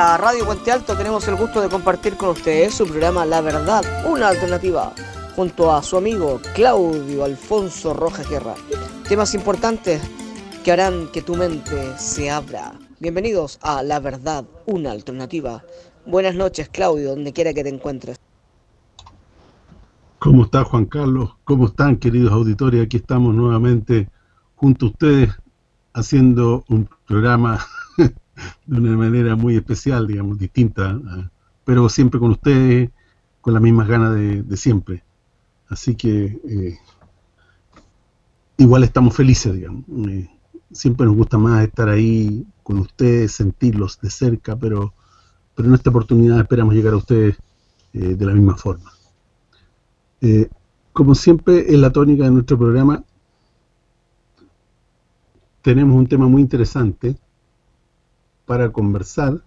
La radio Puente Alto tenemos el gusto de compartir con ustedes su programa La Verdad, una alternativa, junto a su amigo Claudio Alfonso Rojas Guerra. Temas importantes que harán que tu mente se abra. Bienvenidos a La Verdad, una alternativa. Buenas noches, Claudio, donde quiera que te encuentres. ¿Cómo está Juan Carlos? ¿Cómo están queridos auditores? Aquí estamos nuevamente junto a ustedes haciendo un programa de una manera muy especial, digamos, distinta, pero siempre con ustedes, con las mismas ganas de, siempre. Así que eh, igual estamos felices, digamos. Eh, siempre nos gusta más estar ahí con ustedes, sentirlos de cerca, pero, pero en esta oportunidad esperamos llegar a ustedes eh, de la misma forma. Como siempre, en la tónica de nuestro programa, tenemos un tema muy interesante para conversar,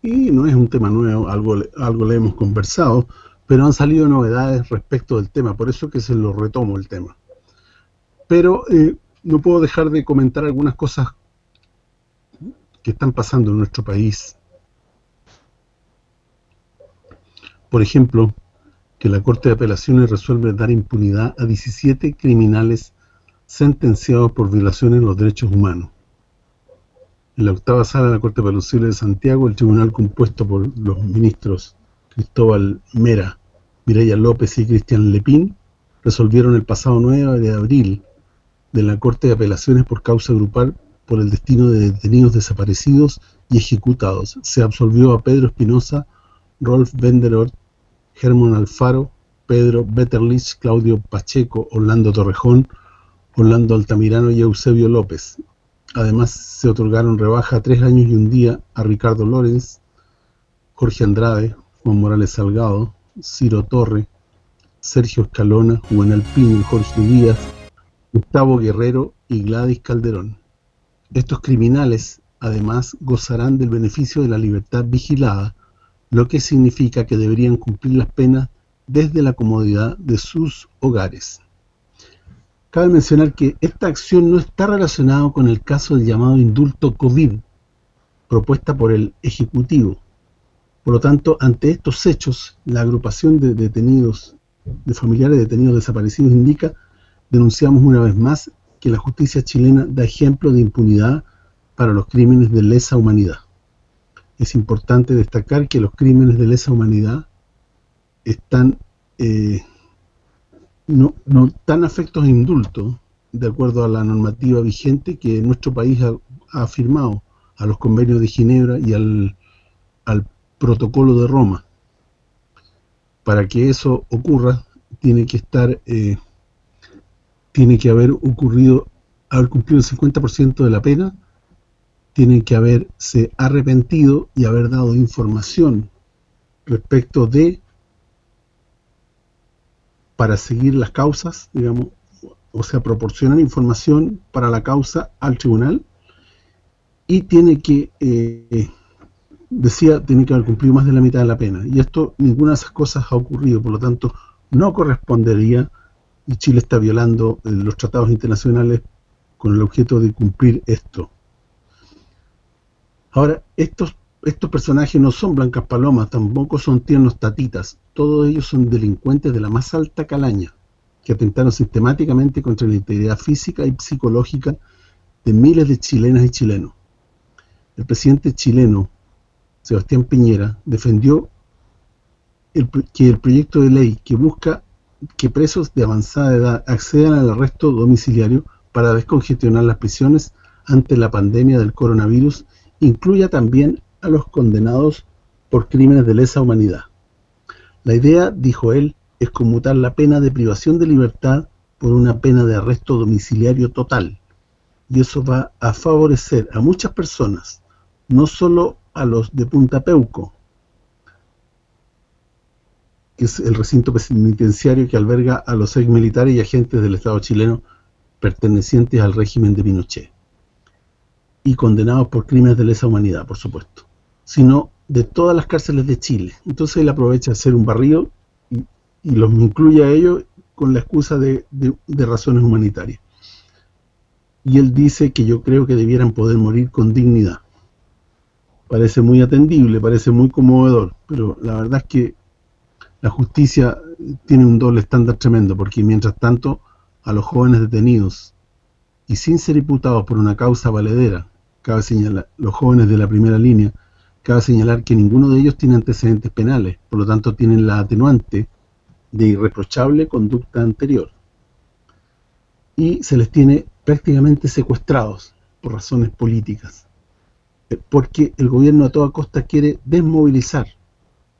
y no es un tema nuevo, algo, algo le hemos conversado, pero han salido novedades respecto del tema, por eso que se lo retomo el tema. Pero eh, no puedo dejar de comentar algunas cosas que están pasando en nuestro país. Por ejemplo, que la Corte de Apelaciones resuelve dar impunidad a 17 criminales sentenciados por violaciones de los derechos humanos. En la octava sala de la Corte Apelaciones de Santiago, el tribunal compuesto por los ministros Cristóbal Mera, Mireya López y Cristian Lepín resolvieron el pasado 9 de abril de la Corte de Apelaciones por causa grupal por el destino de detenidos desaparecidos y ejecutados. Se absolvió a Pedro Espinosa, Rolf Benderort, Germán Alfaro, Pedro Betterlich, Claudio Pacheco, Orlando Torrejón, Orlando Altamirano y Eusebio López. Además, se otorgaron rebaja tres años y un día a Ricardo Lorenz, Jorge Andrade, Juan Morales Salgado, Ciro Torre, Sergio Escalona, Juvenal Pino, Jorge Díaz, Gustavo Guerrero y Gladys Calderón. Estos criminales, además, gozarán del beneficio de la libertad vigilada, lo que significa que deberían cumplir las penas desde la comodidad de sus hogares. Cabe mencionar que esta acción no está relacionada con el caso del llamado indulto COVID, propuesta por el Ejecutivo. Por lo tanto, ante estos hechos, la agrupación de detenidos, de familiares de detenidos desaparecidos indica, denunciamos una vez más que la justicia chilena da ejemplo de impunidad para los crímenes de lesa humanidad es importante destacar que los crímenes de lesa humanidad están eh, no, no tan afectos a indulto, de acuerdo a la normativa vigente que nuestro país ha, firmado a los convenios de Ginebra y al, al protocolo de Roma. Para que eso ocurra, tiene que estar, eh, tiene que haber ocurrido, haber cumplido el 50% de la pena tienen que haberse arrepentido y haber dado información respecto de para seguir las causas, digamos, o sea, proporcionar información para la causa al tribunal y tiene que, eh, decía, tiene que haber cumplido más de la mitad de la pena. Y esto, ninguna de esas cosas ha ocurrido, por lo tanto, no correspondería, y Chile está violando eh, los tratados internacionales con el objeto de cumplir esto. Ahora, estos estos personajes no son blancas palomas, tampoco son tiernos tatitas, todos ellos son delincuentes de la más alta calaña, que atentaron sistemáticamente contra la integridad física y psicológica de miles de chilenas y chilenos. El presidente chileno, Sebastián Piñera, defendió que el proyecto de ley que busca que presos de avanzada edad accedan al arresto domiciliario para descongestionar las prisiones ante la pandemia del coronavirus incluya también a los condenados por crímenes de lesa humanidad. La idea, dijo él, es conmutar la pena de privación de libertad por una pena de arresto domiciliario total. Y eso va a favorecer a muchas personas, no solo a los de Punta Peuco, que es el recinto penitenciario que alberga a los ex militares y agentes del Estado chileno pertenecientes al régimen de Pinochet y condenados por crímenes de lesa humanidad, por supuesto, sino de todas las cárceles de Chile. Entonces él aprovecha de hacer un barrio y, los incluye a ellos con la excusa de, de, razones humanitarias. Y él dice que yo creo que debieran poder morir con dignidad. parece muy atendible, parece muy conmovedor, pero la verdad es que la justicia tiene un doble estándar tremendo, porque mientras tanto a los jóvenes detenidos y sin ser imputados por una causa valedera, cabe señalar, los jóvenes de la primera línea, cabe señalar que ninguno de ellos tiene antecedentes penales, por lo tanto tienen la atenuante de irreprochable conducta anterior. Y se les tiene prácticamente secuestrados por razones políticas, eh, porque el gobierno a toda costa quiere desmovilizar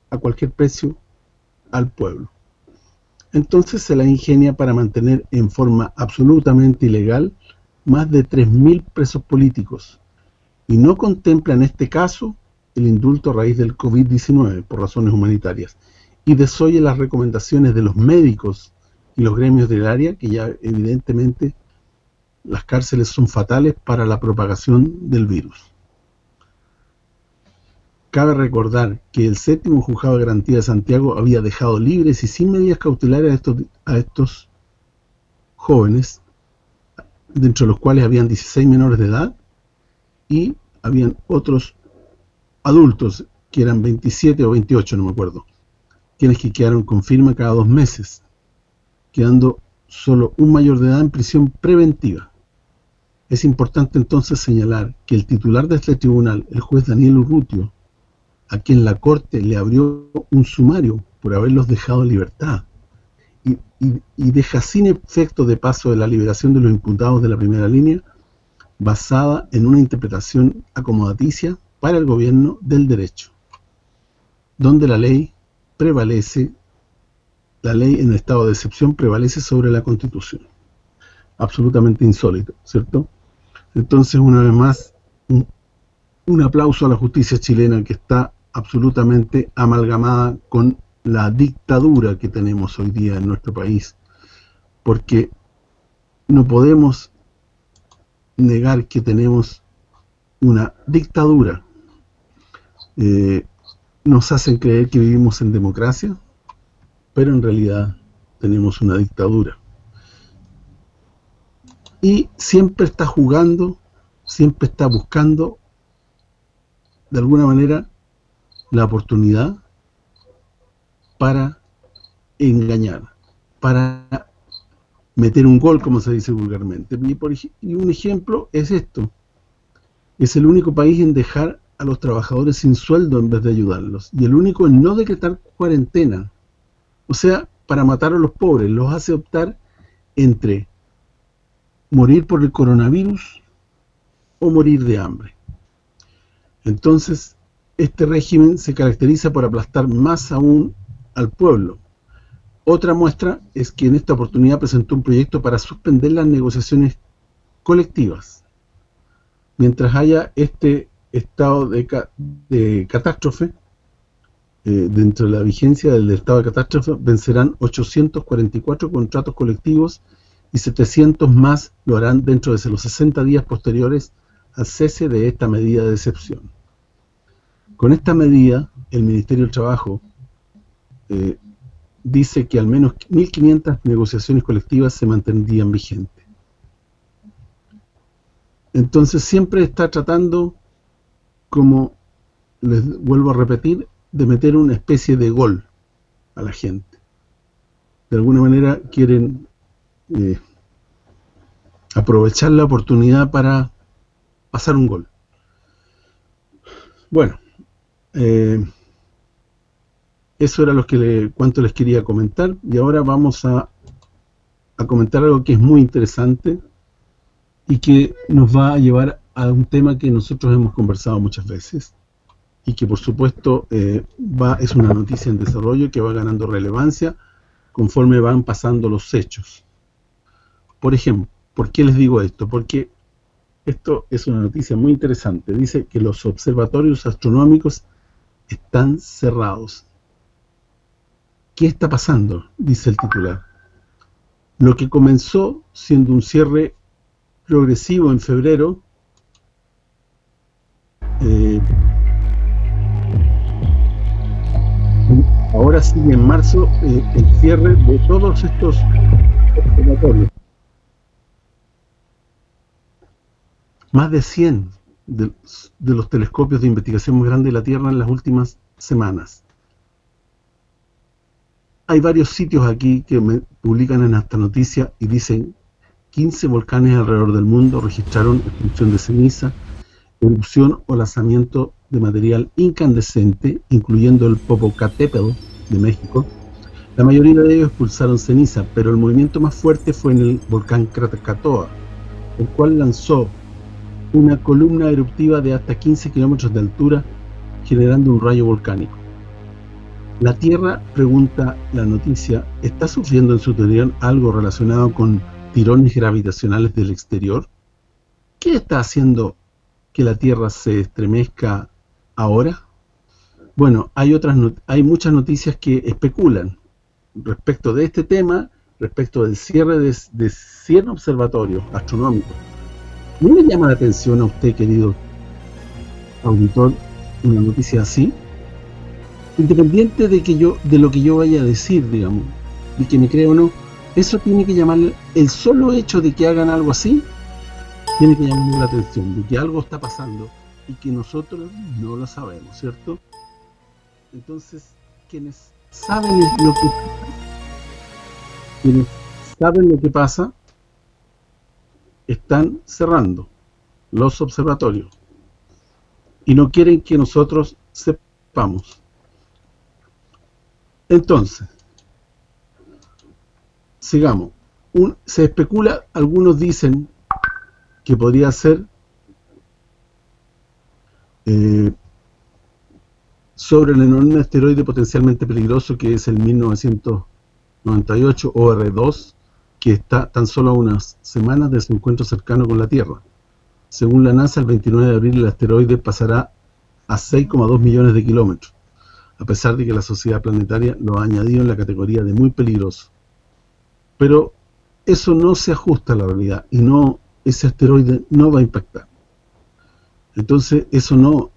a cualquier precio al pueblo. Entonces se la ingenia para mantener en forma absolutamente ilegal más de 3.000 presos políticos y no contempla en este caso el indulto a raíz del COVID-19 por razones humanitarias y desoye las recomendaciones de los médicos y los gremios del área que ya evidentemente las cárceles son fatales para la propagación del virus. Cabe recordar que el séptimo juzgado de garantía de Santiago había dejado libres y sin medidas cautelares a estos, a estos jóvenes, dentro de los cuales habían 16 menores de edad y habían otros adultos, que eran 27 o 28, no me acuerdo, quienes que quedaron con firma cada dos meses, quedando solo un mayor de edad en prisión preventiva. Es importante entonces señalar que el titular de este tribunal, el juez Daniel Urrutio, a quien la Corte le abrió un sumario por haberlos dejado en libertad y, deja sin efecto de paso de la liberación de los imputados de la primera línea basada en una interpretación acomodaticia para el gobierno del derecho, donde la ley prevalece, la ley en estado de excepción prevalece sobre la Constitución. Absolutamente insólito, ¿cierto? Entonces, una vez más, un aplauso a la justicia chilena que está absolutamente amalgamada con la dictadura que tenemos hoy día en nuestro país, porque no podemos negar que tenemos una dictadura. Eh, nos hacen creer que vivimos en democracia, pero en realidad tenemos una dictadura. Y siempre está jugando, siempre está buscando, de alguna manera, la oportunidad para engañar, para meter un gol, como se dice vulgarmente. Y, un ejemplo es esto. Es el único país en dejar a los trabajadores sin sueldo en vez de ayudarlos. Y el único en no decretar cuarentena. O sea, para matar a los pobres. Los hace optar entre morir por el coronavirus o morir de hambre. Entonces, este régimen se caracteriza por aplastar más aún al pueblo. Otra muestra es que en esta oportunidad presentó un proyecto para suspender las negociaciones colectivas. Mientras haya este estado de, catástrofe, eh, dentro de la vigencia del estado de catástrofe, vencerán 844 contratos colectivos y 700 más lo harán dentro de los 60 días posteriores al cese de esta medida de excepción. Con esta medida, el Ministerio del Trabajo eh, dice que al menos 1.500 negociaciones colectivas se mantendrían vigentes. Entonces siempre está tratando, como les vuelvo a repetir, de meter una especie de gol a la gente. De alguna manera quieren eh, aprovechar la oportunidad para pasar un gol. Bueno, eh, eso era lo que le, cuanto les quería comentar y ahora vamos a, a comentar algo que es muy interesante y que nos va a llevar a un tema que nosotros hemos conversado muchas veces y que por supuesto eh, va es una noticia en desarrollo que va ganando relevancia conforme van pasando los hechos. Por ejemplo, ¿por qué les digo esto? Porque esto es una noticia muy interesante. Dice que los observatorios astronómicos están cerrados. ¿Qué está pasando? Dice el titular. Lo que comenzó siendo un cierre progresivo en febrero, ahora sigue en marzo eh, el cierre de todos estos observatorios. Más de 100 de, los telescopios de investigación más grandes de la Tierra en las últimas semanas. Hay varios sitios aquí que me publican en esta noticia y dicen 15 volcanes alrededor del mundo registraron explosión de ceniza, erupción o lanzamiento de material incandescente, incluyendo el Popocatépetl de México. La mayoría de ellos expulsaron ceniza, pero el movimiento más fuerte fue en el volcán Krakatoa, el cual lanzó una columna eruptiva de hasta 15 kilómetros de altura, generando un rayo volcánico. La Tierra, pregunta la noticia, ¿está sufriendo en su interior algo relacionado con tirones gravitacionales del exterior? ¿Qué está haciendo que la Tierra se estremezca ahora? Bueno, hay otras hay muchas noticias que especulan respecto de este tema, respecto del cierre de, de 100 observatorios astronómicos ¿No le llama la atención a usted, querido auditor, una noticia así? Independiente de que yo de lo que yo vaya a decir, digamos, de que me crea o no, eso tiene que llamar el solo hecho de que hagan algo así, tiene que llamar la atención, de que algo está pasando y que nosotros no lo sabemos, ¿cierto? Entonces, quienes saben lo que saben lo que pasa, están cerrando los observatorios y no quieren que nosotros sepamos. Entonces, sigamos. se especula, algunos dicen que podría ser eh, sobre el enorme asteroide potencialmente peligroso que es el 1998 OR2 que está tan solo a unas semanas de su encuentro cercano con la Tierra. Según la NASA, el 29 de abril el asteroide pasará a 6,2 millones de kilómetros, a pesar de que la sociedad planetaria lo ha añadido en la categoría de muy peligroso. Pero eso no se ajusta a la realidad y no ese asteroide no va a impactar. Entonces, eso no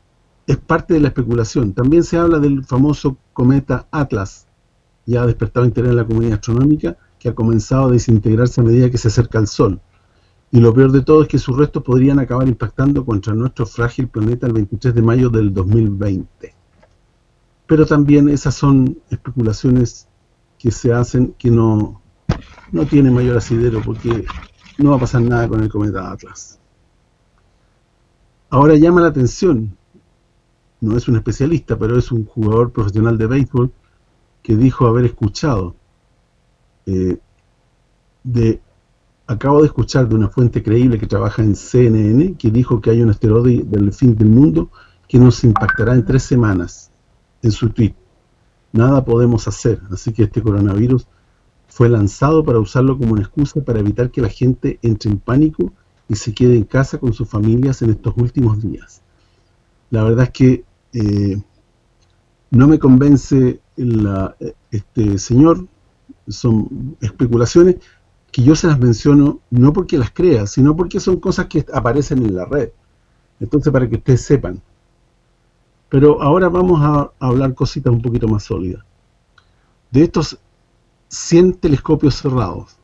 es parte de la especulación. También se habla del famoso cometa Atlas, ya ha despertado interés en la comunidad astronómica, que ha comenzado a desintegrarse a medida que se acerca al Sol. Y lo peor de todo es que sus restos podrían acabar impactando contra nuestro frágil planeta el 23 de mayo del 2020. Pero también esas son especulaciones que se hacen que no, no tiene mayor asidero porque no va a pasar nada con el cometa Atlas. Ahora llama la atención, no es un especialista, pero es un jugador profesional de béisbol que dijo haber escuchado eh, de acabo de escuchar de una fuente creíble que trabaja en CNN que dijo que hay un asteroide del fin del mundo que nos impactará en tres semanas en su tweet. Nada podemos hacer, así que este coronavirus fue lanzado para usarlo como una excusa para evitar que la gente entre en pánico y se quede en casa con sus familias en estos últimos días. La verdad es que eh, no me convence este señor, son especulaciones que yo se las menciono no porque las crea, sino porque son cosas que aparecen en la red. Entonces, para que ustedes sepan. Pero ahora vamos a, hablar cositas un poquito más sólidas. De estos 100 telescopios cerrados,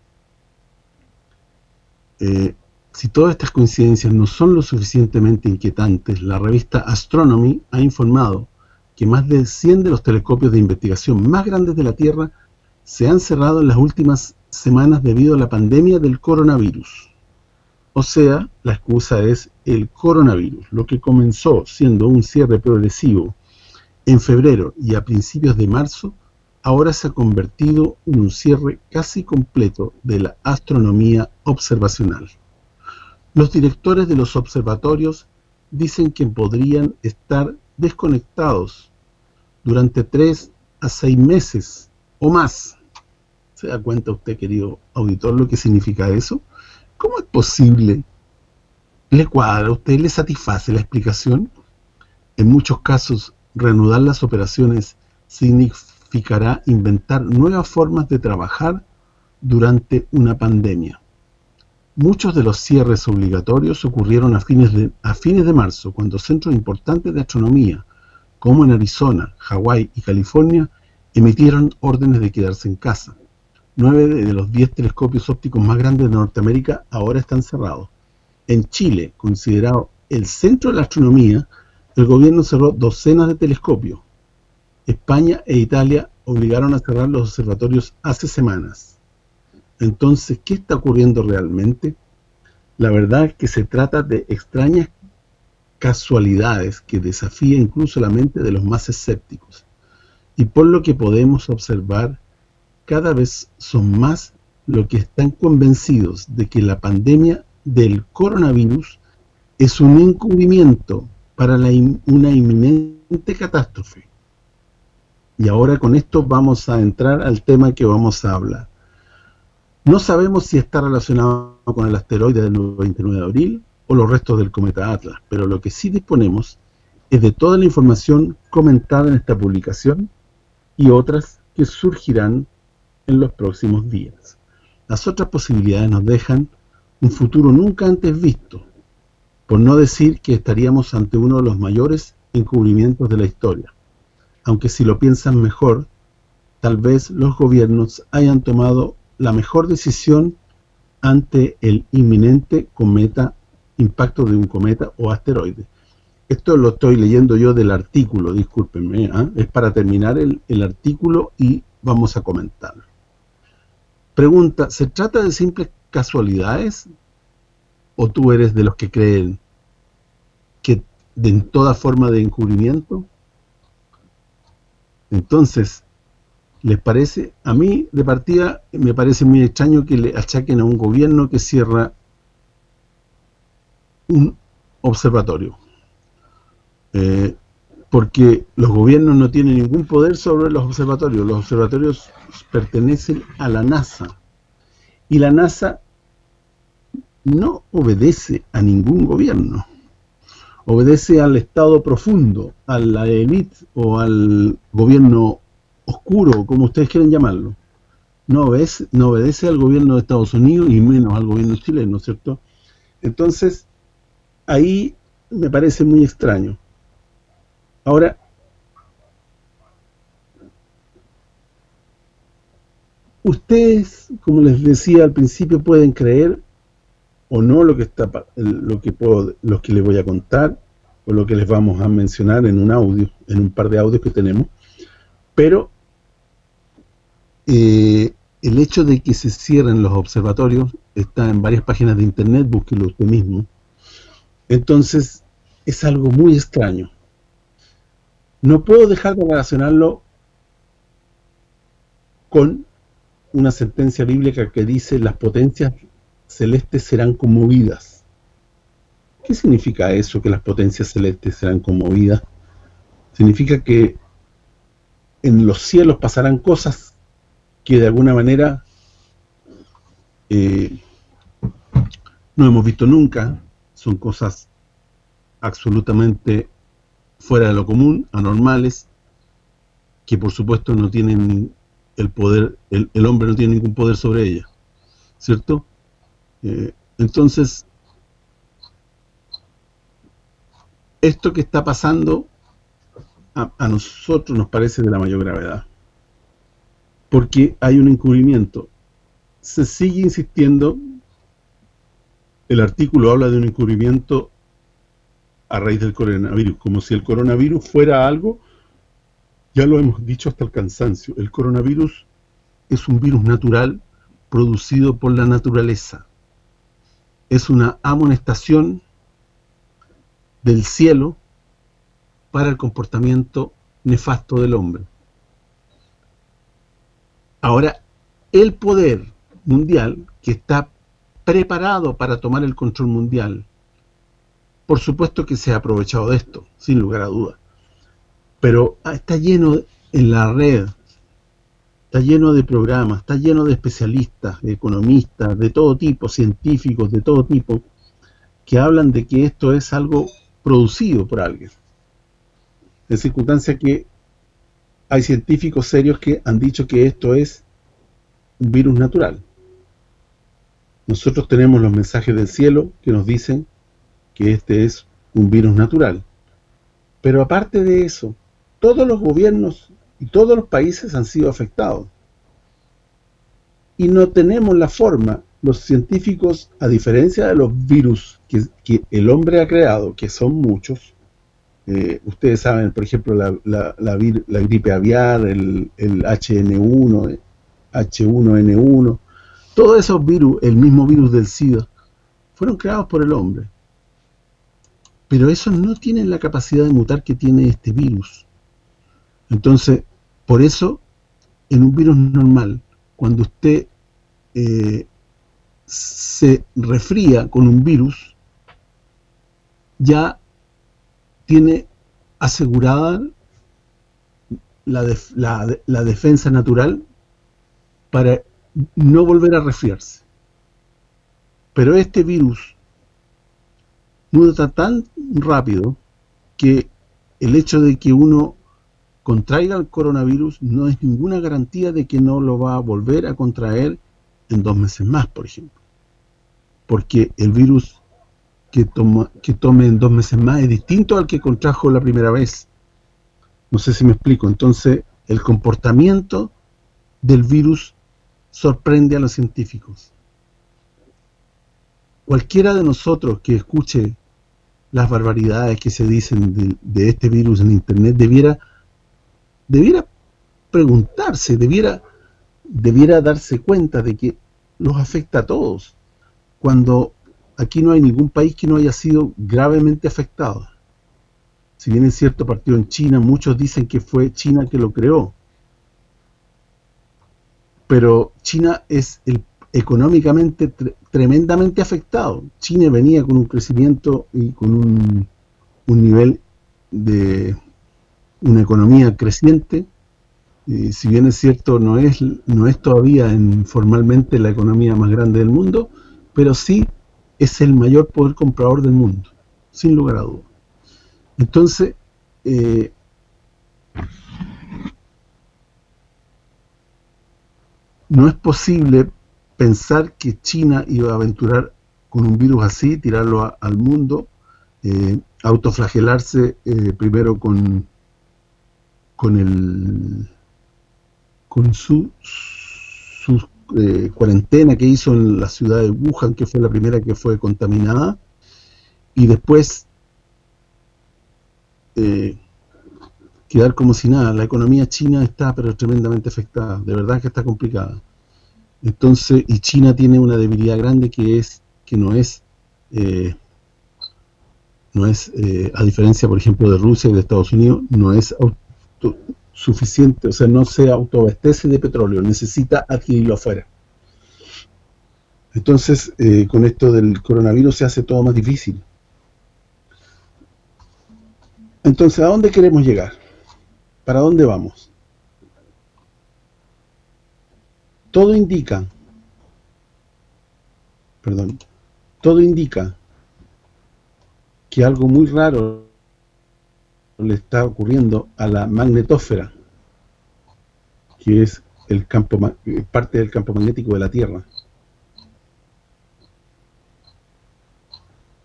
eh, si todas estas coincidencias no son lo suficientemente inquietantes, la revista Astronomy ha informado que más de 100 de los telescopios de investigación más grandes de la Tierra se han cerrado en las últimas semanas debido a la pandemia del coronavirus. O sea, la excusa es el coronavirus, lo que comenzó siendo un cierre progresivo en febrero y a principios de marzo, ahora se ha convertido en un cierre casi completo de la astronomía observacional. Los directores de los observatorios dicen que podrían estar desconectados durante tres a seis meses o más. ¿Se da cuenta usted, querido auditor, lo que significa eso? ¿Cómo es posible? ¿Le cuadra a usted? ¿Le satisface la explicación? En muchos casos, reanudar las operaciones significará inventar nuevas formas de trabajar durante una pandemia. Muchos de los cierres obligatorios ocurrieron a fines de, marzo, cuando centros importantes de astronomía, como en Arizona, Hawái y California, emitieron órdenes de quedarse en casa. Nueve de los diez telescopios ópticos más grandes de Norteamérica ahora están cerrados. En Chile, considerado el centro de la astronomía, el gobierno cerró docenas de telescopios. España e Italia obligaron a cerrar los observatorios hace semanas. Entonces, ¿qué está ocurriendo realmente? La verdad es que se trata de extrañas casualidades que desafían incluso la mente de los más escépticos. Y por lo que podemos observar, cada vez son más los que están convencidos de que la pandemia del coronavirus es un encubrimiento para una inminente catástrofe. Y ahora con esto vamos a entrar al tema que vamos a hablar. No sabemos si está relacionado con el asteroide del 29 de abril o los restos del cometa Atlas, pero lo que sí disponemos es de toda la información comentada en esta publicación y otras que surgirán en los próximos días. Las otras posibilidades nos dejan un futuro nunca antes visto, por no decir que estaríamos ante uno de los mayores encubrimientos de la historia. Aunque si lo piensan mejor, tal vez los gobiernos hayan tomado la mejor decisión ante el inminente cometa, impacto de un cometa o asteroide. Esto lo estoy leyendo yo del artículo, discúlpenme, ¿ah? es para terminar el, el artículo y vamos a comentarlo. Pregunta, ¿se trata de simples casualidades? ¿O tú eres de los que creen que de en toda forma de encubrimiento? Entonces, ¿les parece? A mí, de partida, me parece muy extraño que le achaquen a un gobierno que cierra un observatorio. Eh, porque los gobiernos no tienen ningún poder sobre los observatorios. Los observatorios pertenecen a la NASA. Y la NASA no obedece a ningún gobierno. Obedece al Estado profundo, a la élite o al gobierno oscuro, como ustedes quieren llamarlo. No obedece, no obedece al gobierno de Estados Unidos y menos al gobierno chileno, ¿cierto? Entonces, ahí me parece muy extraño. Ahora, ustedes, como les decía al principio, pueden creer o no lo que está lo que puedo lo que les voy a contar o lo que les vamos a mencionar en un audio, en un par de audios que tenemos, pero eh, el hecho de que se cierren los observatorios está en varias páginas de internet, búsquelo usted mismo. Entonces, es algo muy extraño. No puedo dejar de relacionarlo con una sentencia bíblica que dice las potencias celestes serán conmovidas. ¿Qué significa eso, que las potencias celestes serán conmovidas? Significa que en los cielos pasarán cosas que de alguna manera eh, no hemos visto nunca, son cosas absolutamente fuera de lo común, anormales, que por supuesto no tienen el poder, el, hombre no tiene ningún poder sobre ella, ¿cierto? Eh, entonces, esto que está pasando a, a, nosotros nos parece de la mayor gravedad, porque hay un encubrimiento. Se sigue insistiendo, el artículo habla de un encubrimiento a raíz del coronavirus, como si el coronavirus fuera algo, ya lo hemos dicho hasta el cansancio, el coronavirus es un virus natural producido por la naturaleza. Es una amonestación del cielo para el comportamiento nefasto del hombre. Ahora, el poder mundial que está preparado para tomar el control mundial por supuesto que se ha aprovechado de esto, sin lugar a dudas. Pero ah, está lleno en la red, está lleno de programas, está lleno de especialistas, de economistas, de todo tipo, científicos, de todo tipo, que hablan de que esto es algo producido por alguien. En circunstancia que hay científicos serios que han dicho que esto es un virus natural. Nosotros tenemos los mensajes del cielo que nos dicen que este es un virus natural. Pero aparte de eso, todos los gobiernos y todos los países han sido afectados. Y no tenemos la forma los científicos, a diferencia de los virus que, el hombre ha creado, que son muchos, eh, ustedes saben, por ejemplo, la, la, gripe aviar, el, el HN1, H1N1, todos esos virus, el mismo virus del SIDA, fueron creados por el hombre. Pero esos no tienen la capacidad de mutar que tiene este virus. Entonces, por eso, en un virus normal, cuando usted eh, se refría con un virus, ya tiene asegurada la, defensa natural para no volver a resfriarse. Pero este virus muta tan rápido que el hecho de que uno contraiga el coronavirus no es ninguna garantía de que no lo va a volver a contraer en dos meses más, por ejemplo. Porque el virus que, toma, que tome en dos meses más es distinto al que contrajo la primera vez. No sé si me explico. Entonces, el comportamiento del virus sorprende a los científicos. Cualquiera de nosotros que escuche las barbaridades que se dicen de, este virus en internet debiera debiera preguntarse, debiera debiera darse cuenta de que los afecta a todos. Cuando aquí no hay ningún país que no haya sido gravemente afectado. Si bien es cierto, partido en China, muchos dicen que fue China que lo creó pero China es el, económicamente tremendamente afectado. China venía con un crecimiento y con un, nivel de una economía creciente, y si bien es cierto, no es no es todavía en, formalmente la economía más grande del mundo, pero sí es el mayor poder comprador del mundo, sin lugar a dudas. Entonces, eh, no es posible pensar que China iba a aventurar con un virus así, tirarlo al mundo, eh, autoflagelarse eh, primero con con el con su, su eh, cuarentena que hizo en la ciudad de Wuhan, que fue la primera que fue contaminada, y después quedar como si nada. La economía china está pero tremendamente afectada, de verdad que está complicada. Entonces, y China tiene una debilidad grande que es que no es eh, no es eh, a diferencia por ejemplo de Rusia y de Estados Unidos, no es suficiente, o sea, no se autoabastece de petróleo, necesita adquirirlo afuera. Entonces, eh, con esto del coronavirus se hace todo más difícil. Entonces, ¿a dónde queremos llegar? ¿Para dónde vamos? Todo indica, perdón, todo indica que algo muy raro le está ocurriendo a la magnetósfera, que es el campo parte del campo magnético de la Tierra.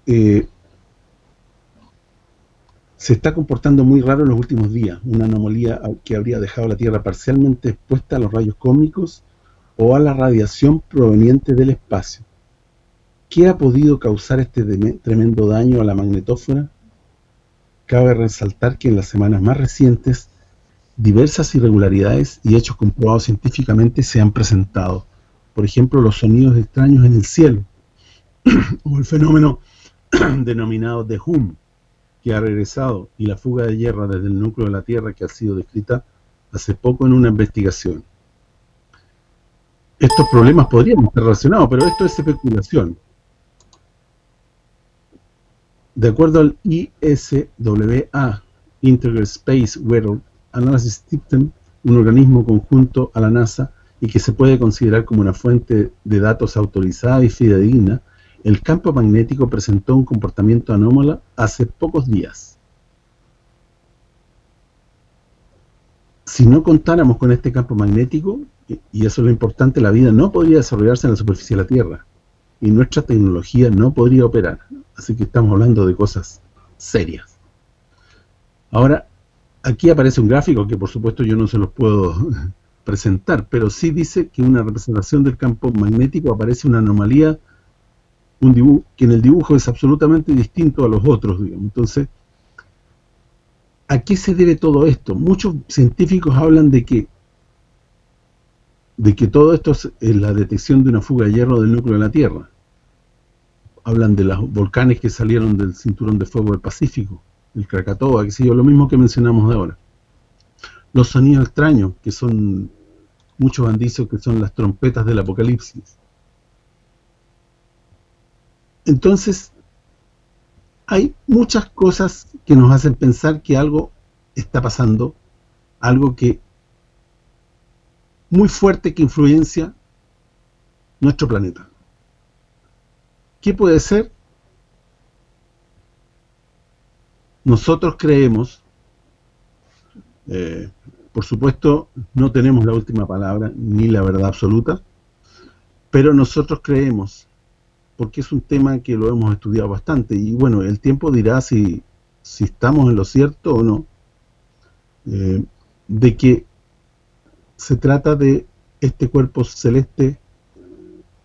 Eh, se está comportando muy raro en los últimos días, una anomalía que habría dejado la Tierra parcialmente expuesta a los rayos cósmicos o a la radiación proveniente del espacio. ¿Qué ha podido causar este tremendo daño a la magnetósfera? Cabe resaltar que en las semanas más recientes diversas irregularidades y hechos comprobados científicamente se han presentado. Por ejemplo, los sonidos extraños en el cielo, o el fenómeno denominado de Hum, que ha regresado, y la fuga de hierro desde el núcleo de la Tierra que ha sido descrita hace poco en una investigación. Estos problemas podrían estar relacionados, pero esto es especulación. De acuerdo al ISWA, Integral Space Weather Analysis System, un organismo conjunto a la NASA y que se puede considerar como una fuente de datos autorizada y fidedigna, el campo magnético presentó un comportamiento anómalo hace pocos días. Si no contáramos con este campo magnético, y eso es lo importante, la vida no podría desarrollarse en la superficie de la Tierra, y nuestra tecnología no podría operar. Así que estamos hablando de cosas serias. Ahora, aquí aparece un gráfico que por supuesto yo no se los puedo presentar, pero sí dice que una representación del campo magnético aparece una anomalía un dibujo, que en el dibujo es absolutamente distinto a los otros, digamos. Entonces, ¿a qué se debe todo esto? Muchos científicos hablan de que de que todo esto es la detección de una fuga de hierro del núcleo de la Tierra. Hablan de los volcanes que salieron del cinturón de fuego del Pacífico, el Krakatoa, que sé lo mismo que mencionamos de ahora. Los sonidos extraños, que son, muchos han dicho que son las trompetas del apocalipsis. Entonces, hay muchas cosas que nos hacen pensar que algo está pasando, algo que muy fuerte que influencia nuestro planeta. ¿Qué puede ser? Nosotros creemos, eh, por supuesto, no tenemos la última palabra, ni la verdad absoluta, pero nosotros creemos, porque es un tema que lo hemos estudiado bastante, y bueno, el tiempo dirá si, si estamos en lo cierto o no, eh, de que se trata de este cuerpo celeste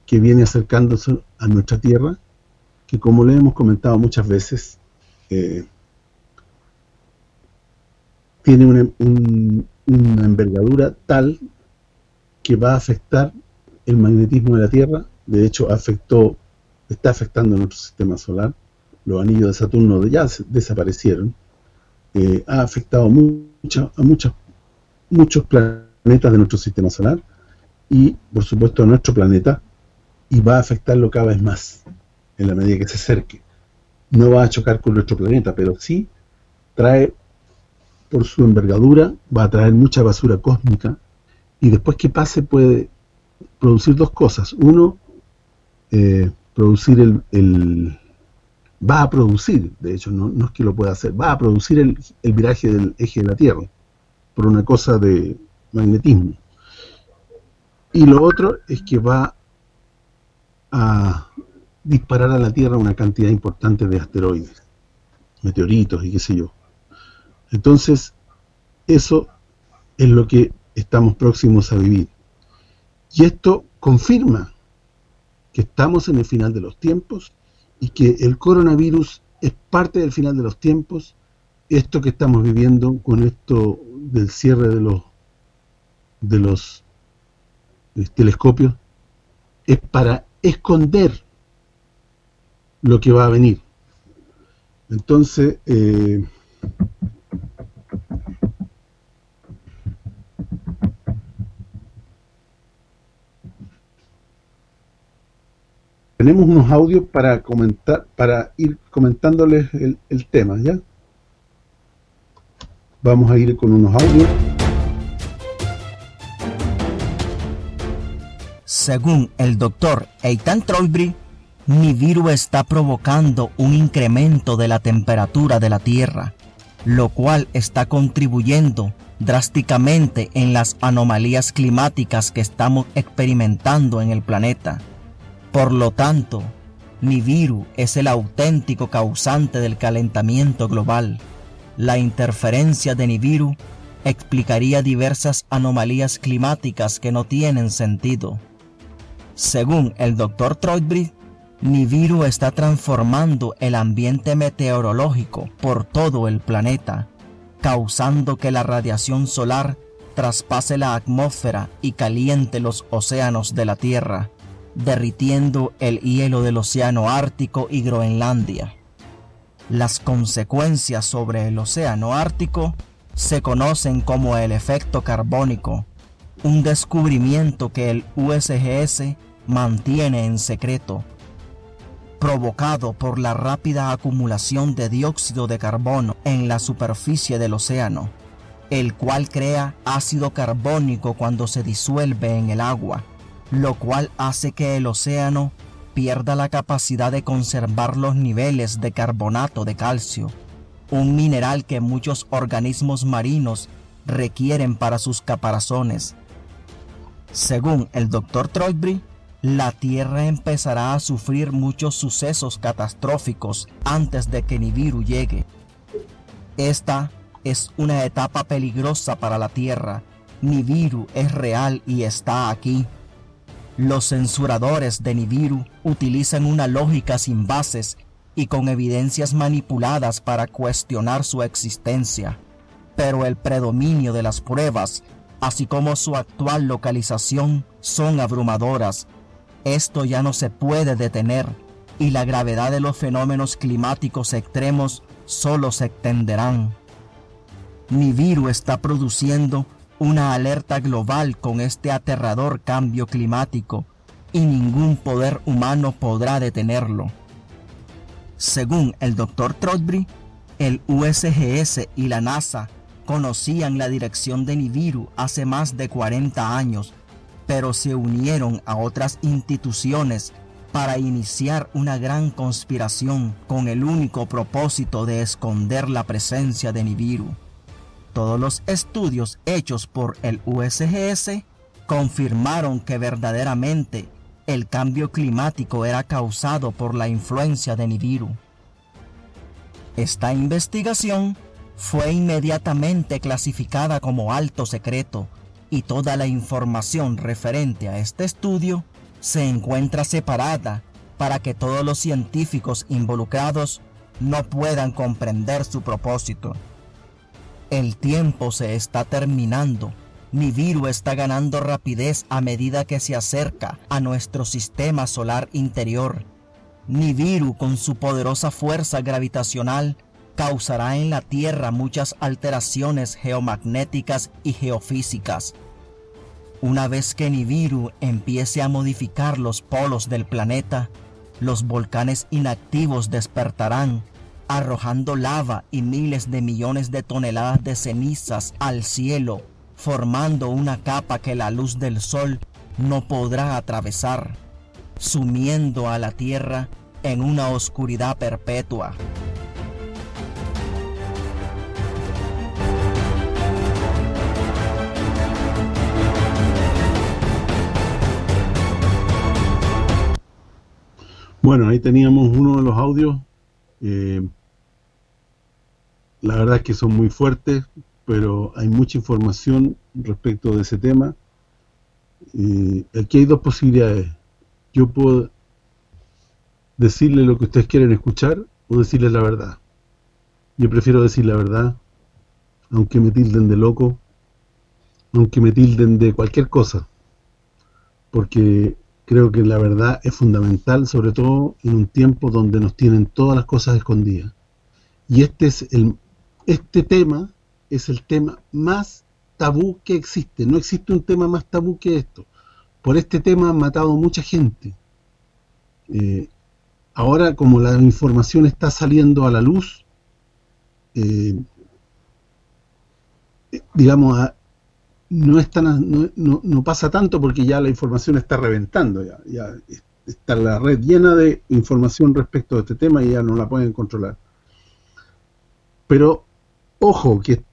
que viene acercándose a nuestra Tierra, que como le hemos comentado muchas veces, eh, tiene una, una envergadura tal que va a afectar el magnetismo de la Tierra, de hecho afectó está afectando nuestro sistema solar, los anillos de Saturno ya desaparecieron, eh, ha afectado a muchos muchos planetas de nuestro sistema solar y, por supuesto, a nuestro planeta y va a afectarlo cada vez más en la medida que se acerque. No va a chocar con nuestro planeta, pero sí trae, por su envergadura, va a traer mucha basura cósmica y después que pase puede producir dos cosas. Uno, eh, producir el, el, va a producir, de hecho, no, no, es que lo pueda hacer, va a producir el, el viraje del eje de la Tierra, por una cosa de magnetismo. Y lo otro es que va a disparar a la Tierra una cantidad importante de asteroides, meteoritos y qué sé yo. Entonces, eso es lo que estamos próximos a vivir. Y esto confirma que estamos en el final de los tiempos y que el coronavirus es parte del final de los tiempos, esto que estamos viviendo con esto del cierre de los de los eh, telescopios es para esconder lo que va a venir. Entonces, eh, tenemos unos audios para comentar para ir comentándoles el, el tema, ¿ya? Vamos a ir con unos audios. Según el doctor Eitan Trollbri, Nibiru está provocando un incremento de la temperatura de la Tierra, lo cual está contribuyendo drásticamente en las anomalías climáticas que estamos experimentando en el planeta. Por lo tanto, Nibiru es el auténtico causante del calentamiento global. La interferencia de Nibiru explicaría diversas anomalías climáticas que no tienen sentido. Según el Dr. Troitbridge, Nibiru está transformando el ambiente meteorológico por todo el planeta, causando que la radiación solar traspase la atmósfera y caliente los océanos de la Tierra, derritiendo el hielo del océano Ártico y Groenlandia. Las consecuencias sobre el océano Ártico se conocen como el efecto carbónico, un descubrimiento que el USGS mantiene en secreto, provocado por la rápida acumulación de dióxido de carbono en la superficie del océano, el cual crea ácido carbónico cuando se disuelve en el agua, lo cual hace que el océano pierda la capacidad de conservar los niveles de carbonato de calcio, un mineral que muchos organismos marinos requieren para sus caparazones, según el Dr. Troitbri, la Tierra empezará a sufrir muchos sucesos catastróficos antes de que Nibiru llegue. Esta es una etapa peligrosa para la Tierra, Nibiru es real y está aquí. Los censuradores de Nibiru utilizan una lógica sin bases y con evidencias manipuladas para cuestionar su existencia. Pero el predominio de las pruebas, así como su actual localización, son abrumadoras. Esto ya no se puede detener y la gravedad de los fenómenos climáticos extremos solo se extenderán. Nibiru está produciendo una alerta global con este aterrador cambio climático y ningún poder humano podrá detenerlo. Según el Dr. Trotbury, el USGS y la NASA conocían la dirección de Nibiru hace más de 40 años, pero se unieron a otras instituciones para iniciar una gran conspiración con el único propósito de esconder la presencia de Nibiru. Todos los estudios hechos por el USGS confirmaron que verdaderamente el cambio climático era causado por la influencia de Nibiru. Esta investigación fue inmediatamente clasificada como alto secreto y toda la información referente a este estudio se encuentra separada para que todos los científicos involucrados no puedan comprender su propósito. El tiempo se está terminando. Nibiru está ganando rapidez a medida que se acerca a nuestro sistema solar interior. Nibiru con su poderosa fuerza gravitacional causará en la Tierra muchas alteraciones geomagnéticas y geofísicas. Una vez que Nibiru empiece a modificar los polos del planeta, los volcanes inactivos despertarán arrojando lava y miles de millones de toneladas de cenizas al cielo, formando una capa que la luz del sol no podrá atravesar, sumiendo a la Tierra en una oscuridad perpetua. Bueno, ahí teníamos uno de los audios. Eh, la verdad es que son muy fuertes, pero hay mucha información respecto de ese tema. aquí hay dos posibilidades. Yo puedo decirle lo que ustedes quieren escuchar o decirles la verdad. Yo prefiero decir la verdad, aunque me tilden de loco, aunque me tilden de cualquier cosa, porque creo que la verdad es fundamental, sobre todo en un tiempo donde nos tienen todas las cosas escondidas. Y este es el este tema es el tema más tabú que existe. No existe un tema más tabú que esto. Por este tema han matado mucha gente. Eh, ahora, como la información está saliendo a la luz, eh, digamos, no, es no, no, pasa tanto porque ya la información está reventando. Ya, ya está la red llena de información respecto a este tema y ya no la pueden controlar. Pero Ojo, que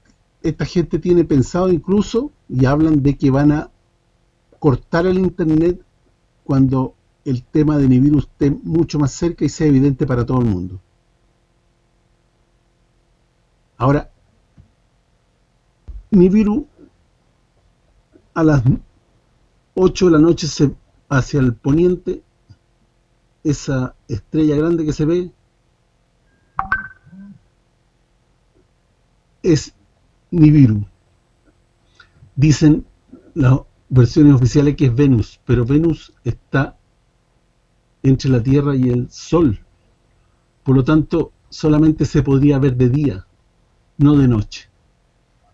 esta gente tiene pensado incluso, y hablan de que van a cortar el internet cuando el tema de Nibiru esté mucho más cerca y sea evidente para todo el mundo. Ahora, Nibiru a las 8 de la noche se, hacia el poniente, esa estrella grande que se ve, es Nibiru. Dicen las versiones oficiales que es Venus, pero Venus está entre la Tierra y el Sol. Por lo tanto, solamente se podría ver de día, no de noche.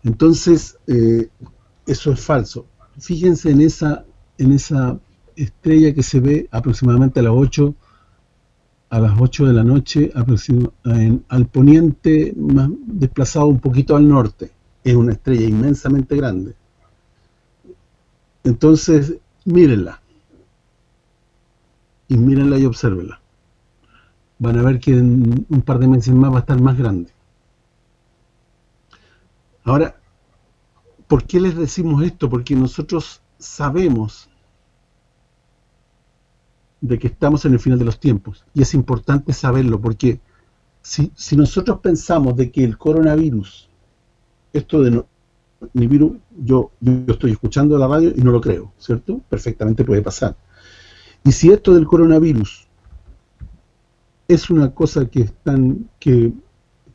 Entonces, eh, eso es falso. Fíjense en esa en esa estrella que se ve aproximadamente a las 8 a las 8 de la noche al poniente, más desplazado un poquito al norte. Es una estrella inmensamente grande. Entonces, mírenla. Y mírenla y observenla. Van a ver que en un par de meses más va a estar más grande. Ahora, ¿por qué les decimos esto? Porque nosotros sabemos de que estamos en el final de los tiempos. Y es importante saberlo, porque si, si nosotros pensamos de que el coronavirus, esto de Nibiru, yo, yo estoy escuchando la radio y no lo creo, ¿cierto? Perfectamente puede pasar. Y si esto del coronavirus es una cosa que están que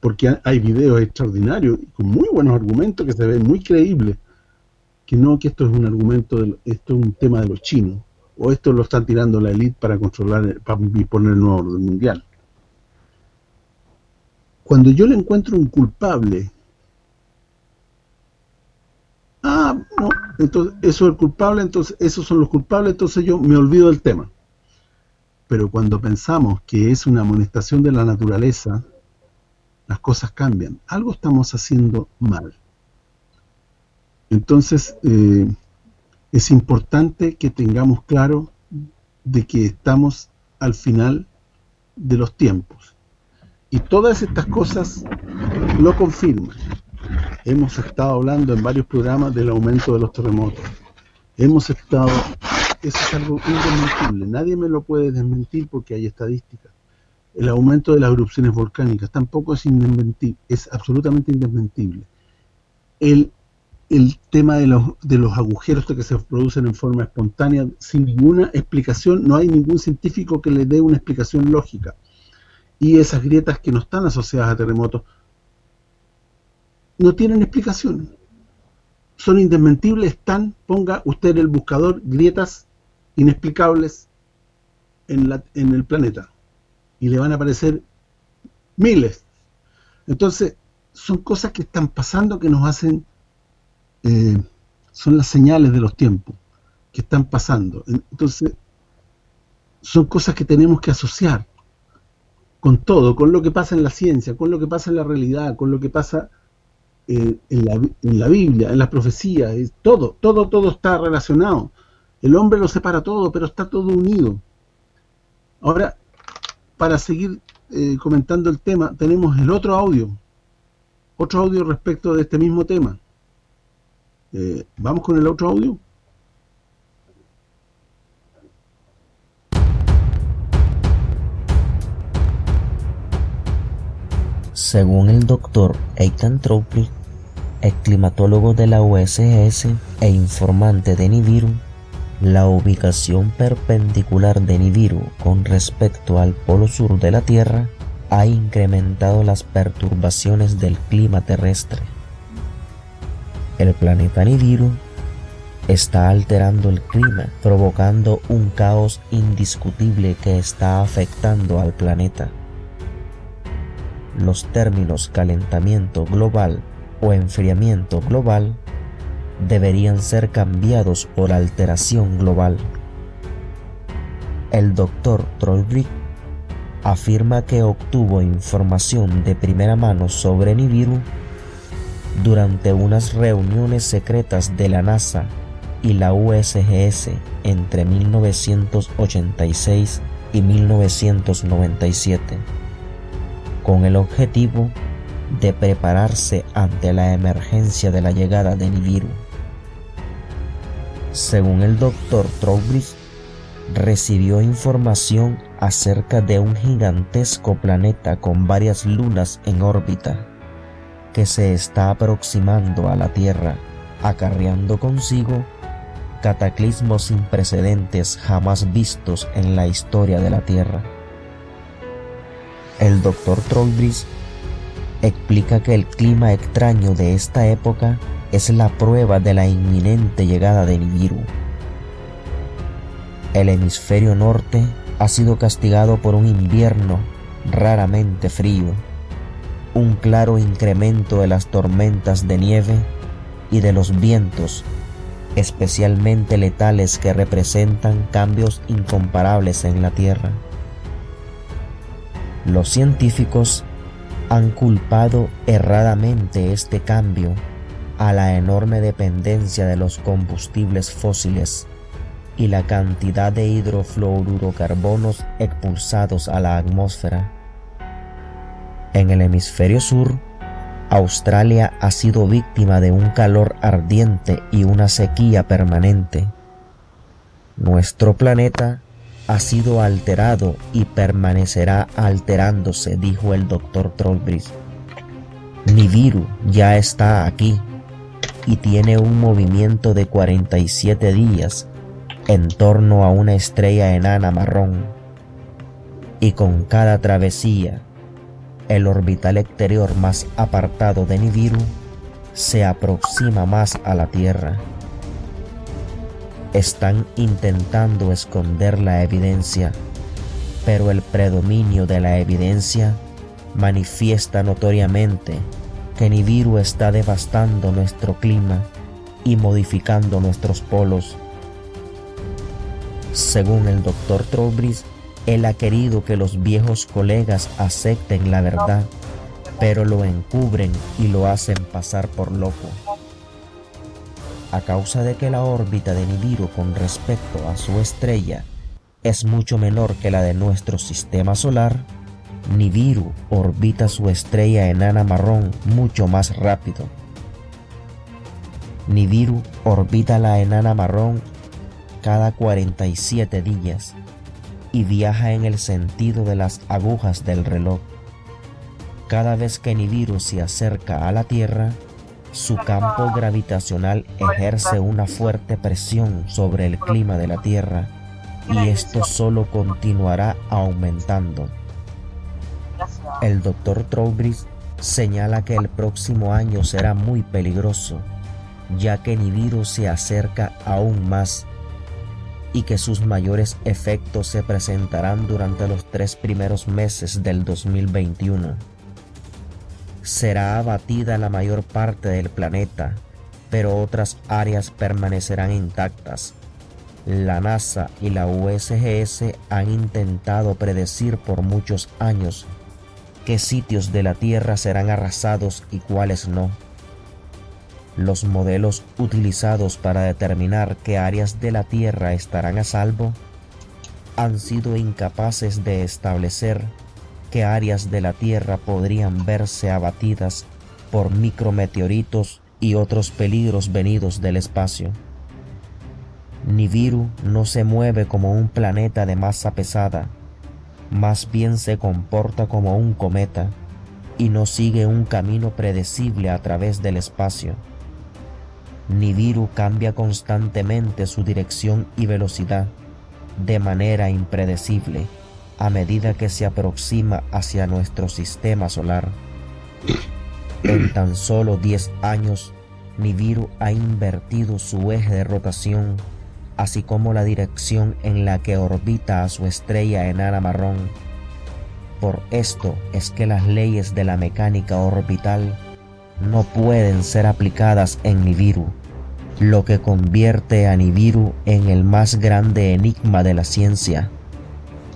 porque hay videos extraordinarios con muy buenos argumentos que se ven muy creíbles que no que esto es un argumento esto es un tema de los chinos o esto lo están tirando la élite para controlar para imponer el nuevo orden mundial cuando yo le encuentro un culpable ah, no, entonces eso es el culpable, entonces esos son los culpables, entonces yo me olvido del tema. Pero cuando pensamos que es una amonestación de la naturaleza, las cosas cambian. Algo estamos haciendo mal. Entonces, eh, es importante que tengamos claro de que estamos al final de los tiempos. Y todas estas cosas lo confirman. Hemos estado hablando en varios programas del aumento de los terremotos. Hemos estado... Eso es algo indesmentible. Nadie me lo puede desmentir porque hay estadísticas. El aumento de las erupciones volcánicas tampoco es indesmentible, es absolutamente indesmentible. El, el tema de los, de los agujeros que se producen en forma espontánea, sin ninguna explicación, no hay ningún científico que le dé una explicación lógica. Y esas grietas que no están asociadas a terremotos, no tienen explicación. Son indesmentibles, están, ponga usted el buscador grietas inexplicables en, la, en el planeta. Y le van a aparecer miles. Entonces, son cosas que están pasando que nos hacen, eh, son las señales de los tiempos que están pasando. Entonces, son cosas que tenemos que asociar con todo, con lo que pasa en la ciencia, con lo que pasa en la realidad, con lo que pasa en, la, Biblia, en las profecías, todo, todo, todo está relacionado. El hombre lo separa todo, pero está todo unido. Ahora, para seguir eh, comentando el tema, tenemos el otro audio, otro audio respecto de este mismo tema. Eh, ¿Vamos con el otro audio? Según el doctor Eitan Troupli, el climatólogo de la USS e informante de Nibiru, la ubicación perpendicular de Nibiru con respecto al polo sur de la Tierra ha incrementado las perturbaciones del clima terrestre. El planeta Nibiru está alterando el clima, provocando un caos indiscutible que está afectando al planeta los términos calentamiento global o enfriamiento global deberían ser cambiados por alteración global. El doctor Trollbrick afirma que obtuvo información de primera mano sobre Nibiru durante unas reuniones secretas de la NASA y la USGS entre 1986 y 1997 con el objetivo de prepararse ante la emergencia de la llegada de Nibiru. Según el doctor Trowbridge, recibió información acerca de un gigantesco planeta con varias lunas en órbita que se está aproximando a la Tierra, acarreando consigo cataclismos sin precedentes jamás vistos en la historia de la Tierra. El doctor Trollbridge explica que el clima extraño de esta época es la prueba de la inminente llegada de Nibiru. El hemisferio norte ha sido castigado por un invierno raramente frío, un claro incremento de las tormentas de nieve y de los vientos, especialmente letales que representan cambios incomparables en la Tierra. Los científicos han culpado erradamente este cambio a la enorme dependencia de los combustibles fósiles y la cantidad de hidrofluorocarbonos expulsados a la atmósfera. En el hemisferio sur, Australia ha sido víctima de un calor ardiente y una sequía permanente. Nuestro planeta ha sido alterado y permanecerá alterándose, dijo el doctor Trollbridge. Nibiru ya está aquí. Y tiene un movimiento de 47 días en torno a una estrella enana marrón. Y con cada travesía, el orbital exterior más apartado de Nibiru se aproxima más a la Tierra. Están intentando esconder la evidencia, pero el predominio de la evidencia manifiesta notoriamente que Nibiru está devastando nuestro clima y modificando nuestros polos. Según el Dr. Trowbridge, él ha querido que los viejos colegas acepten la verdad, pero lo encubren y lo hacen pasar por loco. A causa de que la órbita de Nibiru con respecto a su estrella es mucho menor que la de nuestro sistema solar, Nibiru orbita su estrella enana marrón mucho más rápido. Nibiru orbita la enana marrón cada 47 días y viaja en el sentido de las agujas del reloj. Cada vez que Nibiru se acerca a la Tierra, su campo gravitacional ejerce una fuerte presión sobre el clima de la Tierra y esto solo continuará aumentando. El doctor Trowbridge señala que el próximo año será muy peligroso, ya que Nibiru se acerca aún más y que sus mayores efectos se presentarán durante los tres primeros meses del 2021. Será abatida la mayor parte del planeta, pero otras áreas permanecerán intactas. La NASA y la USGS han intentado predecir por muchos años qué sitios de la Tierra serán arrasados y cuáles no. Los modelos utilizados para determinar qué áreas de la Tierra estarán a salvo han sido incapaces de establecer qué áreas de la Tierra podrían verse abatidas por micrometeoritos y otros peligros venidos del espacio. Nibiru no se mueve como un planeta de masa pesada, más bien se comporta como un cometa y no sigue un camino predecible a través del espacio. Nibiru cambia constantemente su dirección y velocidad de manera impredecible a medida que se aproxima hacia nuestro sistema solar. En tan solo 10 años, Nibiru ha invertido su eje de rotación así como la dirección en la que orbita a su estrella enana marrón. Por esto es que las leyes de la mecánica orbital no pueden ser aplicadas en Nibiru, lo que convierte a Nibiru en el más grande enigma de la ciencia,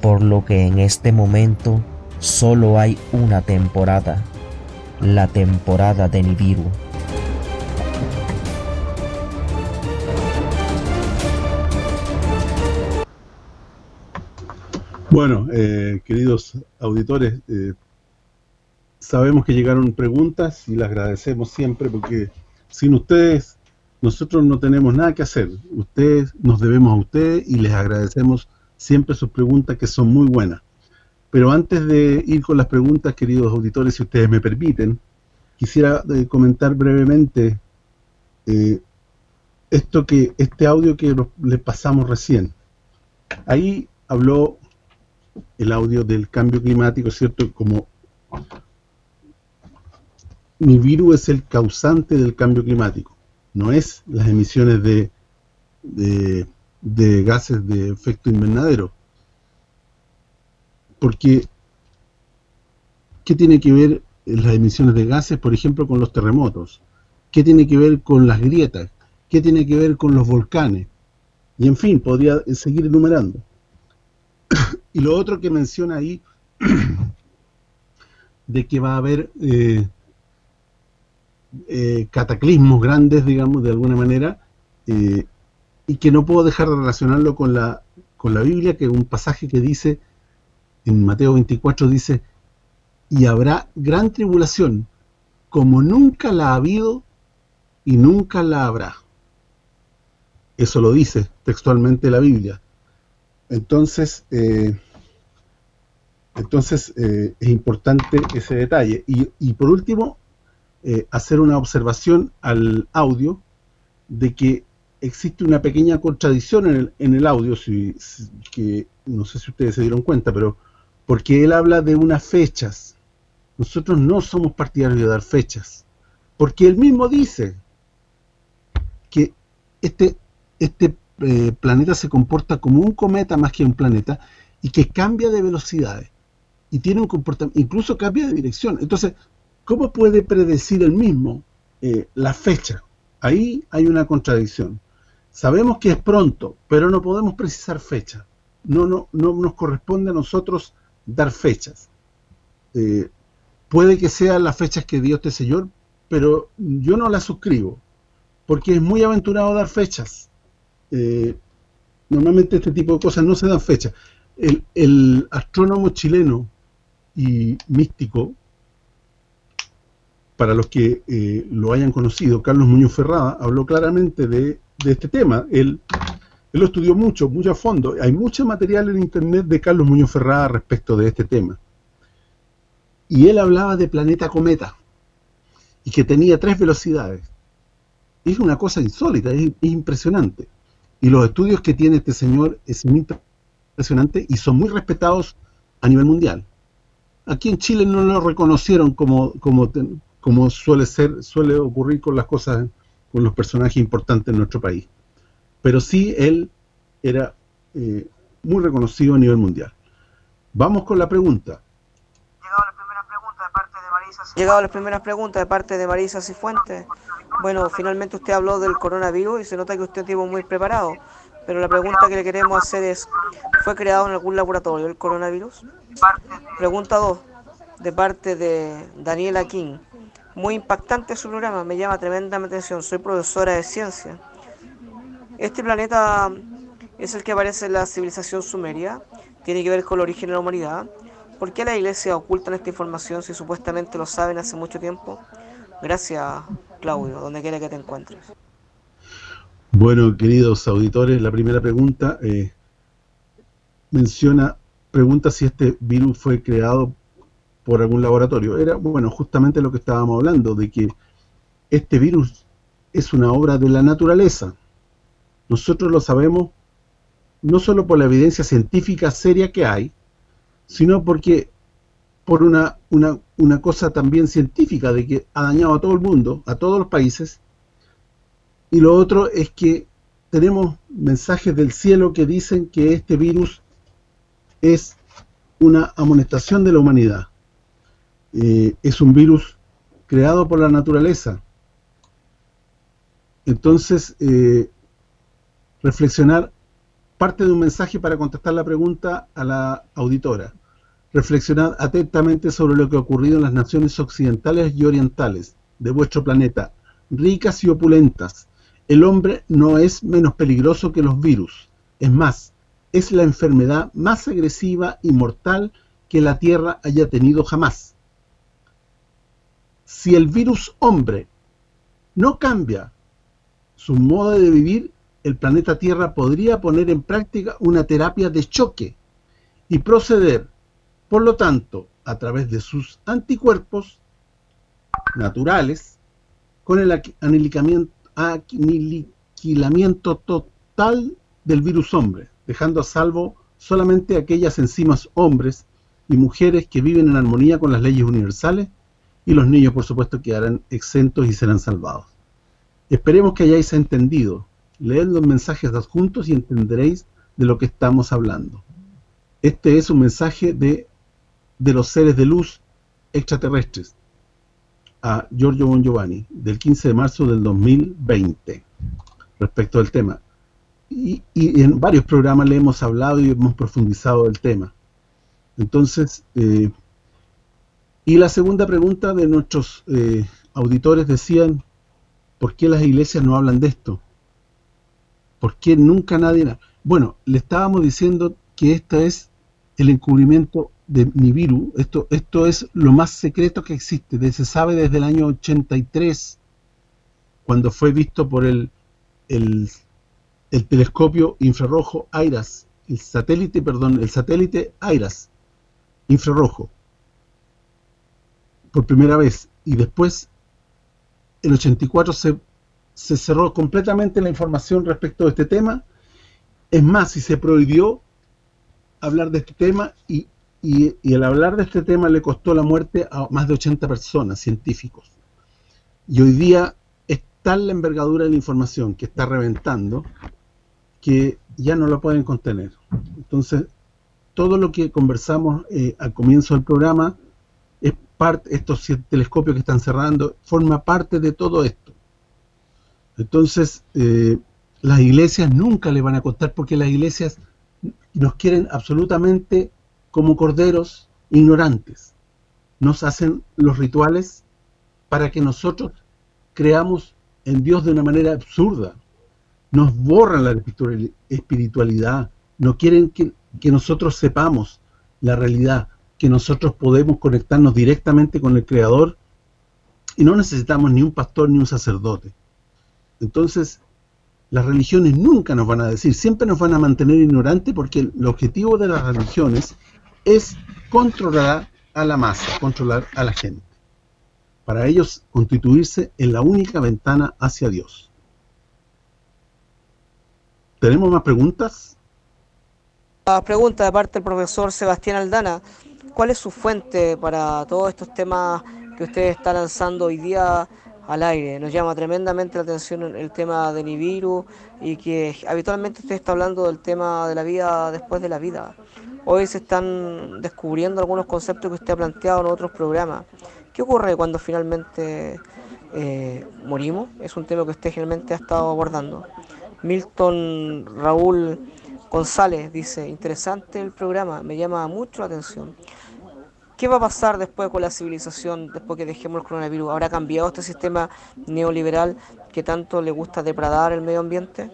por lo que en este momento solo hay una temporada, la temporada de Nibiru. Bueno, eh, queridos auditores, eh, sabemos que llegaron preguntas y las agradecemos siempre porque sin ustedes nosotros no tenemos nada que hacer. Ustedes nos debemos a ustedes y les agradecemos siempre sus preguntas que son muy buenas. Pero antes de ir con las preguntas, queridos auditores, si ustedes me permiten, quisiera eh, comentar brevemente esto que este audio que les pasamos recién. Ahí habló el audio del cambio climático, ¿cierto? Como mi virus es el causante del cambio climático, no es las emisiones de, de, gases de efecto invernadero. Porque, ¿qué tiene que ver las emisiones de gases, por ejemplo, con los terremotos? ¿Qué tiene que ver con las grietas? ¿Qué tiene que ver con los volcanes? Y en fin, podría seguir enumerando. Y lo otro que menciona ahí, de que va a haber eh, eh, cataclismos grandes, digamos, de alguna manera, eh, y que no puedo dejar de relacionarlo con la, con la Biblia, que un pasaje que dice, en Mateo 24 dice, y habrá gran tribulación, como nunca la ha habido y nunca la habrá. Eso lo dice textualmente la Biblia. Entonces, eh, entonces eh, es importante ese detalle. Y, por último, eh, hacer una observación al audio de que existe una pequeña contradicción en el, en el audio, si, que no sé si ustedes se dieron cuenta, pero porque él habla de unas fechas. Nosotros no somos partidarios de dar fechas, porque él mismo dice que este, este eh, planeta se comporta como un cometa más que un planeta y que cambia de velocidades y tiene un comportamiento, incluso cambia de dirección. Entonces, ¿cómo puede predecir el mismo eh, la fecha? Ahí hay una contradicción. Sabemos que es pronto, pero no podemos precisar fecha. No, no, no nos corresponde a nosotros dar fechas. Eh, puede que sean las fechas que dio este señor, pero yo no las suscribo, porque es muy aventurado dar fechas. Eh, normalmente este tipo de cosas no se dan fechas. El, el astrónomo chileno y místico, para los que eh, lo hayan conocido, Carlos Muñoz Ferrada, habló claramente de, este tema. Él, lo estudió mucho, mucho a fondo. Hay mucho material en internet de Carlos Muñoz Ferrada respecto de este tema. Y él hablaba de planeta cometa, y que tenía tres velocidades. Es una cosa insólita, es, es impresionante. Y los estudios que tiene este señor es muy impresionante y son muy respetados a nivel mundial. Aquí en Chile no lo reconocieron como, como, como suele ser suele ocurrir con las cosas, con los personajes importantes en nuestro país. Pero sí, él era eh, muy reconocido a nivel mundial. Vamos con la pregunta. Llegado a las primeras preguntas de parte de Marisa Cifuentes. Bueno, finalmente usted habló del coronavirus y se nota que usted estuvo muy preparado. Pero la pregunta que le queremos hacer es, ¿fue creado en algún laboratorio el coronavirus? Pregunta 2, de parte de Daniela King. Muy impactante su programa, me llama tremendamente atención, soy profesora de ciencia. Este planeta es el que aparece en la civilización sumeria, tiene que ver con el origen de la humanidad. ¿Por qué la iglesia oculta esta información si supuestamente lo saben hace mucho tiempo? Gracias, Claudio, donde quiera que te encuentres. Bueno, queridos auditores, la primera pregunta eh, menciona, pregunta si este virus fue creado por algún laboratorio. Era, bueno, justamente lo que estábamos hablando, de que este virus es una obra de la naturaleza. Nosotros lo sabemos no solo por la evidencia científica seria que hay, sino porque por una, una, una cosa también científica de que ha dañado a todo el mundo, a todos los países, y lo otro es que tenemos mensajes del cielo que dicen que este virus es una amonestación de la humanidad. Eh, es un virus creado por la naturaleza. Entonces, eh, reflexionar parte de un mensaje para contestar la pregunta a la auditora. Reflexionar atentamente sobre lo que ha ocurrido en las naciones occidentales y orientales de vuestro planeta, ricas y opulentas, el hombre no es menos peligroso que los virus. Es más, es la enfermedad más agresiva y mortal que la Tierra haya tenido jamás. Si el virus hombre no cambia su modo de vivir, el planeta Tierra podría poner en práctica una terapia de choque y proceder, por lo tanto, a través de sus anticuerpos naturales, con el aniquilamiento total del virus hombre, dejando a salvo solamente aquellas enzimas hombres y mujeres que viven en armonía con las leyes universales y los niños, por supuesto, quedarán exentos y serán salvados. Esperemos que hayáis entendido. Leed los mensajes adjuntos y entenderéis de lo que estamos hablando. Este es un mensaje de, de los seres de luz extraterrestres a Giorgio Bon Giovanni del 15 de marzo del 2020 respecto al tema. Y, en varios programas le hemos hablado y hemos profundizado el tema. Entonces, eh, y la segunda pregunta de nuestros eh, auditores decían, ¿por qué las iglesias no hablan de esto? ¿Por qué nunca nadie...? Bueno, le estábamos diciendo que este es el encubrimiento de Nibiru, esto esto es lo más secreto que existe, se sabe desde el año 83, cuando fue visto por el, el, el telescopio infrarrojo IRAS, el satélite, perdón, el satélite IRAS, infrarrojo, por primera vez, y después el 84 se, se cerró completamente la información respecto de este tema. Es más, si se prohibió hablar de este tema y, y, y, al hablar de este tema le costó la muerte a más de 80 personas, científicos. Y hoy día es tal la envergadura de la información que está reventando que ya no lo pueden contener. Entonces, todo lo que conversamos eh, al comienzo del programa es parte estos telescopios que están cerrando forma parte de todo esto. Entonces, eh, las iglesias nunca le van a contar porque las iglesias nos quieren absolutamente como corderos ignorantes. Nos hacen los rituales para que nosotros creamos en Dios de una manera absurda. Nos borran la espiritualidad, no quieren que, nosotros sepamos la realidad, que nosotros podemos conectarnos directamente con el Creador y no necesitamos ni un pastor ni un sacerdote. Entonces, las religiones nunca nos van a decir, siempre nos van a mantener ignorantes porque el objetivo de las religiones es controlar a la masa, controlar a la gente. Para ellos constituirse en la única ventana hacia Dios. ¿Tenemos más preguntas? La pregunta de parte del profesor Sebastián Aldana. ¿Cuál es su fuente para todos estos temas que usted está lanzando hoy día al aire. Nos llama tremendamente la atención el tema de Nibiru y que habitualmente usted está hablando del tema de la vida después de la vida. Hoy se están descubriendo algunos conceptos que usted ha planteado en otros programas. ¿Qué ocurre cuando finalmente eh, morimos? Es un tema que usted generalmente ha estado abordando. Milton Raúl González dice, interesante el programa, me llama mucho la atención. ¿Qué va a pasar después con la civilización, después que dejemos el coronavirus? ¿Habrá cambiado este sistema neoliberal que tanto le gusta depredar el medio ambiente?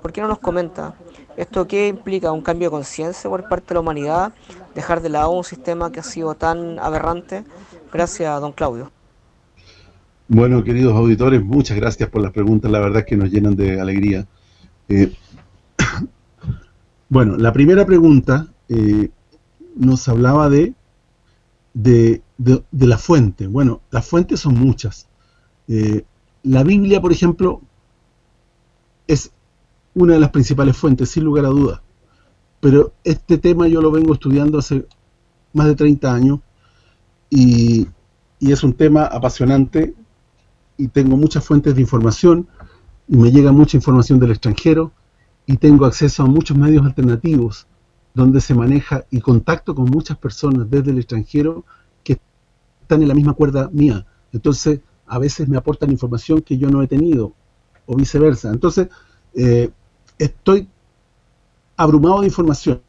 ¿Por qué no nos comenta? ¿Esto qué implica? ¿Un cambio de conciencia por parte de la humanidad? ¿Dejar de lado un sistema que ha sido tan aberrante? Gracias, don Claudio. Bueno, queridos auditores, muchas gracias por las preguntas, la verdad es que nos llenan de alegría. Eh, bueno, la primera pregunta eh, nos hablaba de de, de, la fuente. Bueno, las fuentes son muchas. Eh, la Biblia, por ejemplo, es una de las principales fuentes, sin lugar a dudas. Pero este tema yo lo vengo estudiando hace más de 30 años y, y es un tema apasionante y tengo muchas fuentes de información me llega mucha información del extranjero y tengo acceso a muchos medios alternativos donde se maneja y contacto con muchas personas desde el extranjero que están en la misma cuerda mía. Entonces, a veces me aportan información que yo no he tenido, o viceversa. Entonces, eh, estoy abrumado de información.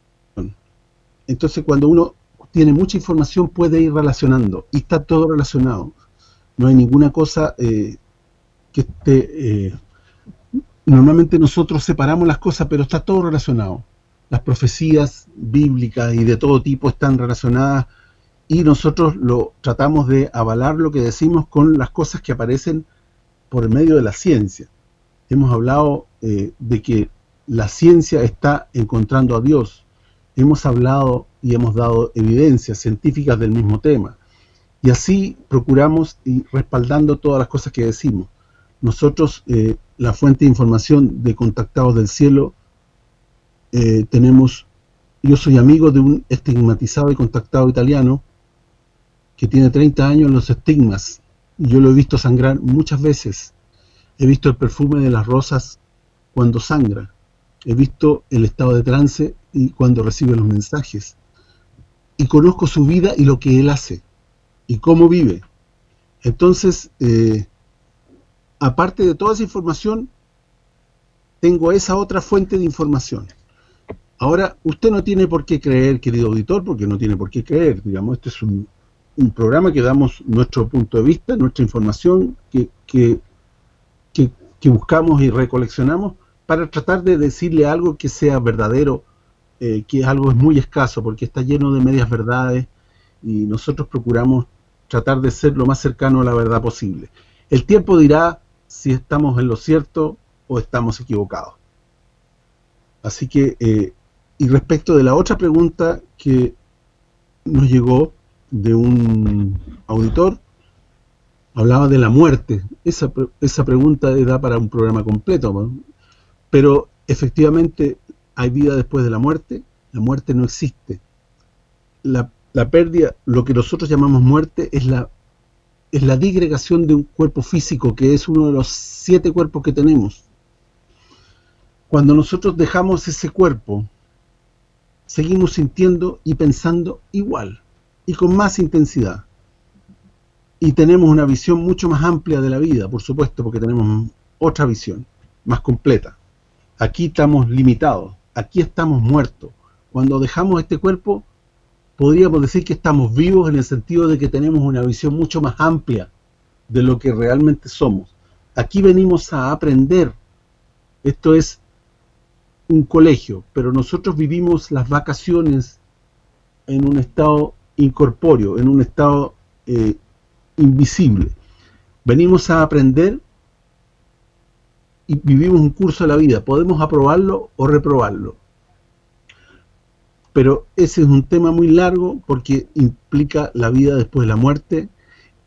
Entonces, cuando uno tiene mucha información, puede ir relacionando, y está todo relacionado. No hay ninguna cosa eh, que esté... Eh, normalmente nosotros separamos las cosas, pero está todo relacionado las profecías bíblicas y de todo tipo están relacionadas y nosotros lo tratamos de avalar lo que decimos con las cosas que aparecen por medio de la ciencia. Hemos hablado eh, de que la ciencia está encontrando a Dios. Hemos hablado y hemos dado evidencias científicas del mismo tema. Y así procuramos y respaldando todas las cosas que decimos. Nosotros, eh, la fuente de información de Contactados del Cielo, eh, tenemos, yo soy amigo de un estigmatizado y contactado italiano que tiene 30 años en los estigmas. Yo lo he visto sangrar muchas veces. He visto el perfume de las rosas cuando sangra. He visto el estado de trance y cuando recibe los mensajes. Y conozco su vida y lo que él hace. Y cómo vive. Entonces, eh, aparte de toda esa información, tengo esa otra fuente de información. Ahora, usted no tiene por qué creer, querido auditor, porque no tiene por qué creer, digamos, este es un, programa que damos nuestro punto de vista, nuestra información que, que, buscamos y recoleccionamos para tratar de decirle algo que sea verdadero, eh, que algo es muy escaso, porque está lleno de medias verdades y nosotros procuramos tratar de ser lo más cercano a la verdad posible. El tiempo dirá si estamos en lo cierto o estamos equivocados. Así que eh, y respecto de la otra pregunta que nos llegó de un auditor, hablaba de la muerte. Esa, esa pregunta da para un programa completo, pero efectivamente hay vida después de la muerte, la muerte no existe. La, la pérdida, lo que nosotros llamamos muerte, es la es la digregación de un cuerpo físico, que es uno de los siete cuerpos que tenemos. Cuando nosotros dejamos ese cuerpo, seguimos sintiendo y pensando igual, y con más intensidad. Y tenemos una visión mucho más amplia de la vida, por supuesto, porque tenemos otra visión, más completa. Aquí estamos limitados, aquí estamos muertos. Cuando dejamos este cuerpo, podríamos decir que estamos vivos en el sentido de que tenemos una visión mucho más amplia de lo que realmente somos. Aquí venimos a aprender. Esto es un colegio, pero nosotros vivimos las vacaciones en un estado incorpóreo, en un estado eh, invisible. Venimos a aprender y vivimos un curso de la vida. Podemos aprobarlo o reprobarlo pero ese es un tema muy largo porque implica la vida después de la muerte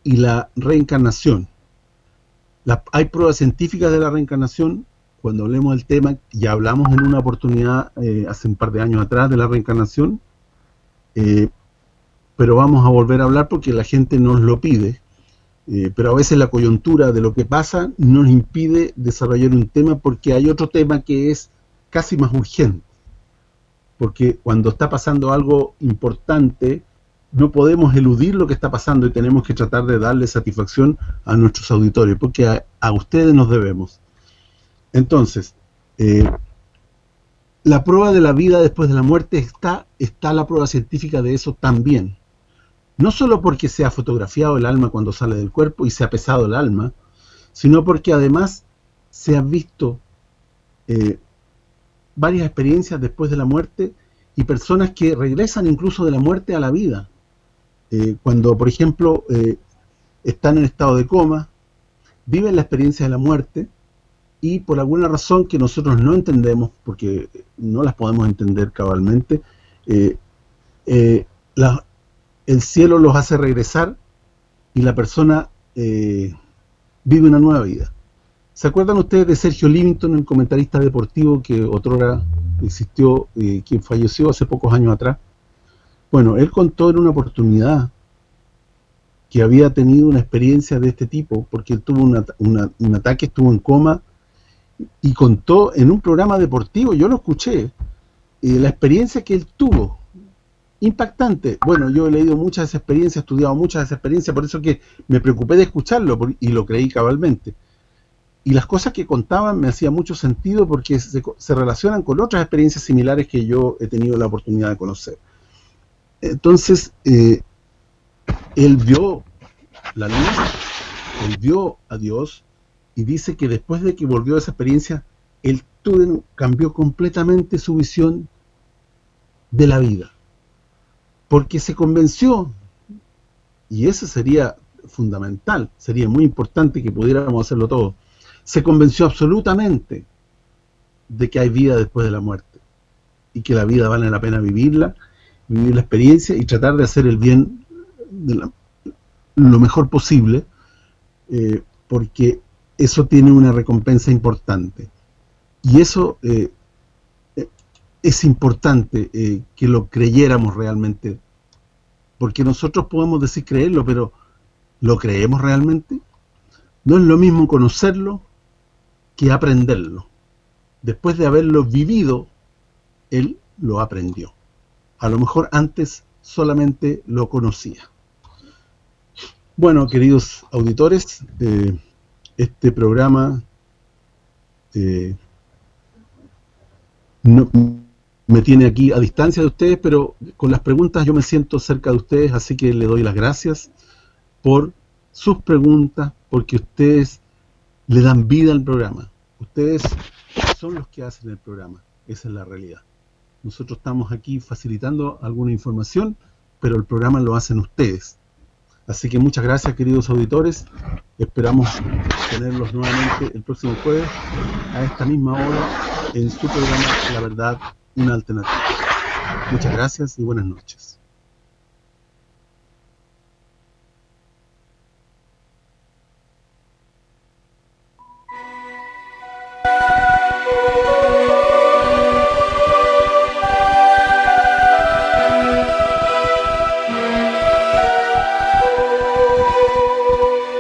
y la reencarnación. hay pruebas científicas de la reencarnación, cuando hablemos del tema, ya hablamos en una oportunidad eh, hace un par de años atrás de la reencarnación, eh, pero vamos a volver a hablar porque la gente nos lo pide, eh, pero a veces la coyuntura de lo que pasa nos impide desarrollar un tema porque hay otro tema que es casi más urgente porque cuando está pasando algo importante, no podemos eludir lo que está pasando y tenemos que tratar de darle satisfacción a nuestros auditorios, porque a, ustedes nos debemos. Entonces, eh, la prueba de la vida después de la muerte está, está la prueba científica de eso también. No solo porque se ha fotografiado el alma cuando sale del cuerpo y se ha pesado el alma, sino porque además se ha visto eh, varias experiencias después de la muerte y personas que regresan incluso de la muerte a la vida. Eh, cuando, por ejemplo, eh, están en estado de coma, viven la experiencia de la muerte y por alguna razón que nosotros no entendemos, porque no las podemos entender cabalmente, eh, el cielo los hace regresar y la persona vive una nueva vida. ¿Se acuerdan ustedes de Sergio Livington, el comentarista deportivo que otrora existió, eh, quien falleció hace pocos años atrás? Bueno, él contó en una oportunidad que había tenido una experiencia de este tipo, porque él tuvo un ataque, estuvo en coma, y contó en un programa deportivo, yo lo escuché, eh, la experiencia que él tuvo, impactante. Bueno, yo he leído muchas experiencias, he estudiado muchas experiencias, por eso que me preocupé de escucharlo y lo creí cabalmente y las cosas que contaban me hacían mucho sentido porque se, relacionan con otras experiencias similares que yo he tenido la oportunidad de conocer. Entonces, eh, él vio la luz, él vio a Dios y dice que después de que volvió a esa experiencia, él cambió completamente su visión de la vida. Porque se convenció, y eso sería fundamental, sería muy importante que pudiéramos hacerlo todo, se convenció absolutamente de que hay vida después de la muerte y que la vida vale la pena vivirla, vivir la experiencia y tratar de hacer el bien lo mejor posible eh, porque eso tiene una recompensa importante y eso eh, es importante eh, que lo creyéramos realmente porque nosotros podemos decir creerlo pero ¿lo creemos realmente? no es lo mismo conocerlo que aprenderlo. Después de haberlo vivido, él lo aprendió. A lo mejor antes solamente lo conocía. Bueno, queridos auditores, eh, este programa eh, me tiene aquí a distancia de ustedes, pero con las preguntas yo me siento cerca de ustedes, así que le doy las gracias por sus preguntas, porque ustedes le dan vida al programa. Ustedes son los que hacen el programa, esa es la realidad. Nosotros estamos aquí facilitando alguna información, pero el programa lo hacen ustedes. Así que muchas gracias, queridos auditores. Esperamos tenerlos nuevamente el próximo jueves a esta misma hora en su programa La Verdad, una alternativa. Muchas gracias y buenas noches.